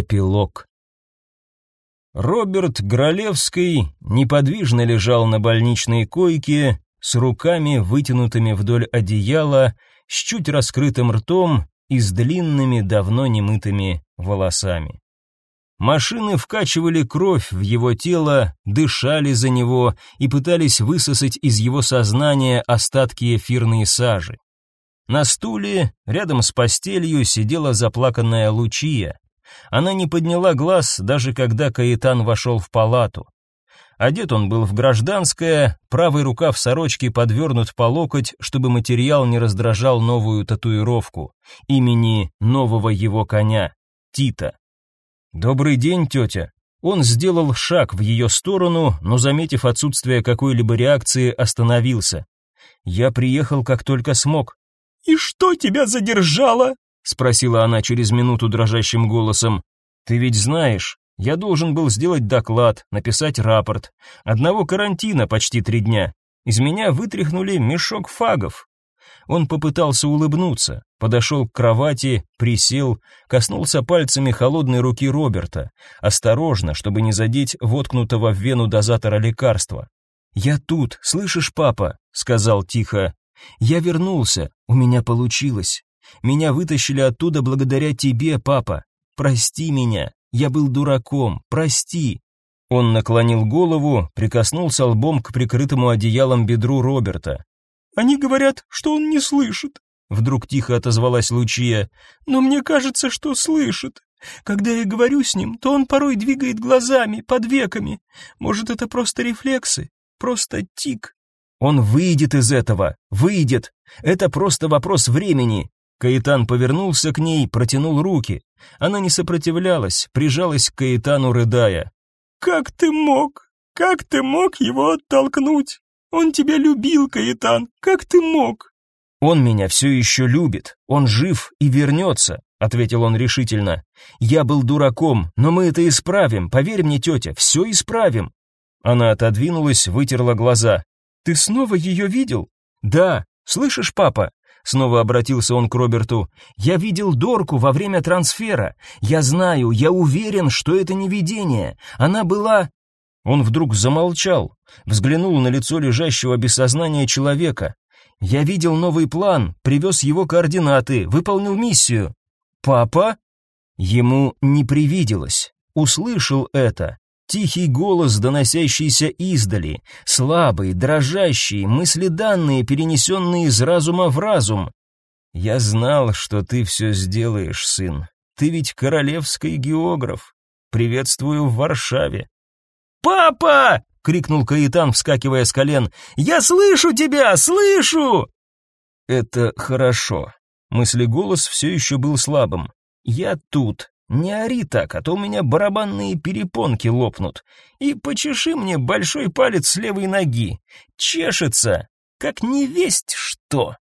Эпилог. Роберт Гролевский неподвижно лежал на больничной койке, с руками вытянутыми вдоль одеяла, с чуть раскрытым ртом и с длинными, давно немытыми волосами. Машины вкачивали кровь в его тело, дышали за него и пытались высосать из его сознания остатки эфирной сажи. На стуле, рядом с постелью, сидела заплаканная Лучия. Она не подняла глаз, даже когда Каэтан вошел в палату. Одет он был в гражданское, правый рукав сорочки подвернут по локоть, чтобы материал не раздражал новую татуировку, имени нового его коня, Тита. «Добрый день, тетя». Он сделал шаг в ее сторону, но, заметив отсутствие какой-либо реакции, остановился. «Я приехал, как только смог». «И что тебя задержало?» — спросила она через минуту дрожащим голосом. «Ты ведь знаешь, я должен был сделать доклад, написать рапорт. Одного карантина почти три дня. Из меня вытряхнули мешок фагов». Он попытался улыбнуться, подошел к кровати, присел, коснулся пальцами холодной руки Роберта, осторожно, чтобы не задеть воткнутого в вену дозатора лекарства. «Я тут, слышишь, папа?» — сказал тихо. «Я вернулся, у меня получилось. Меня вытащили оттуда благодаря тебе, папа. Прости меня, я был дураком, прости». Он наклонил голову, прикоснулся лбом к прикрытому одеялом бедру Роберта. «Они говорят, что он не слышит», — вдруг тихо отозвалась Лучия. «Но мне кажется, что слышит. Когда я говорю с ним, то он порой двигает глазами, под веками. Может, это просто рефлексы, просто тик». «Он выйдет из этого, выйдет. Это просто вопрос времени. Каитан повернулся к ней, протянул руки. Она не сопротивлялась, прижалась к Каитану, рыдая. «Как ты мог? Как ты мог его оттолкнуть? Он тебя любил, Каитан, как ты мог?» «Он меня все еще любит, он жив и вернется», — ответил он решительно. «Я был дураком, но мы это исправим, поверь мне, тетя, все исправим». Она отодвинулась, вытерла глаза. «Ты снова ее видел?» «Да. Слышишь, папа, Снова обратился он к Роберту. «Я видел Дорку во время трансфера. Я знаю, я уверен, что это не видение. Она была...» Он вдруг замолчал, взглянул на лицо лежащего без сознания человека. «Я видел новый план, привез его координаты, выполнил миссию». «Папа?» Ему не привиделось. Услышал это. Тихий голос, доносящийся издали, слабый, дрожащий, мысли данные, перенесенные из разума в разум. «Я знал, что ты все сделаешь, сын. Ты ведь королевский географ. Приветствую в Варшаве». «Папа!» — крикнул Каитан, вскакивая с колен. «Я слышу тебя, слышу!» «Это хорошо». Мысли голос все еще был слабым. «Я тут, не ори так, а то у меня барабанные перепонки лопнут. И почеши мне большой палец левой ноги. Чешется, как невесть что.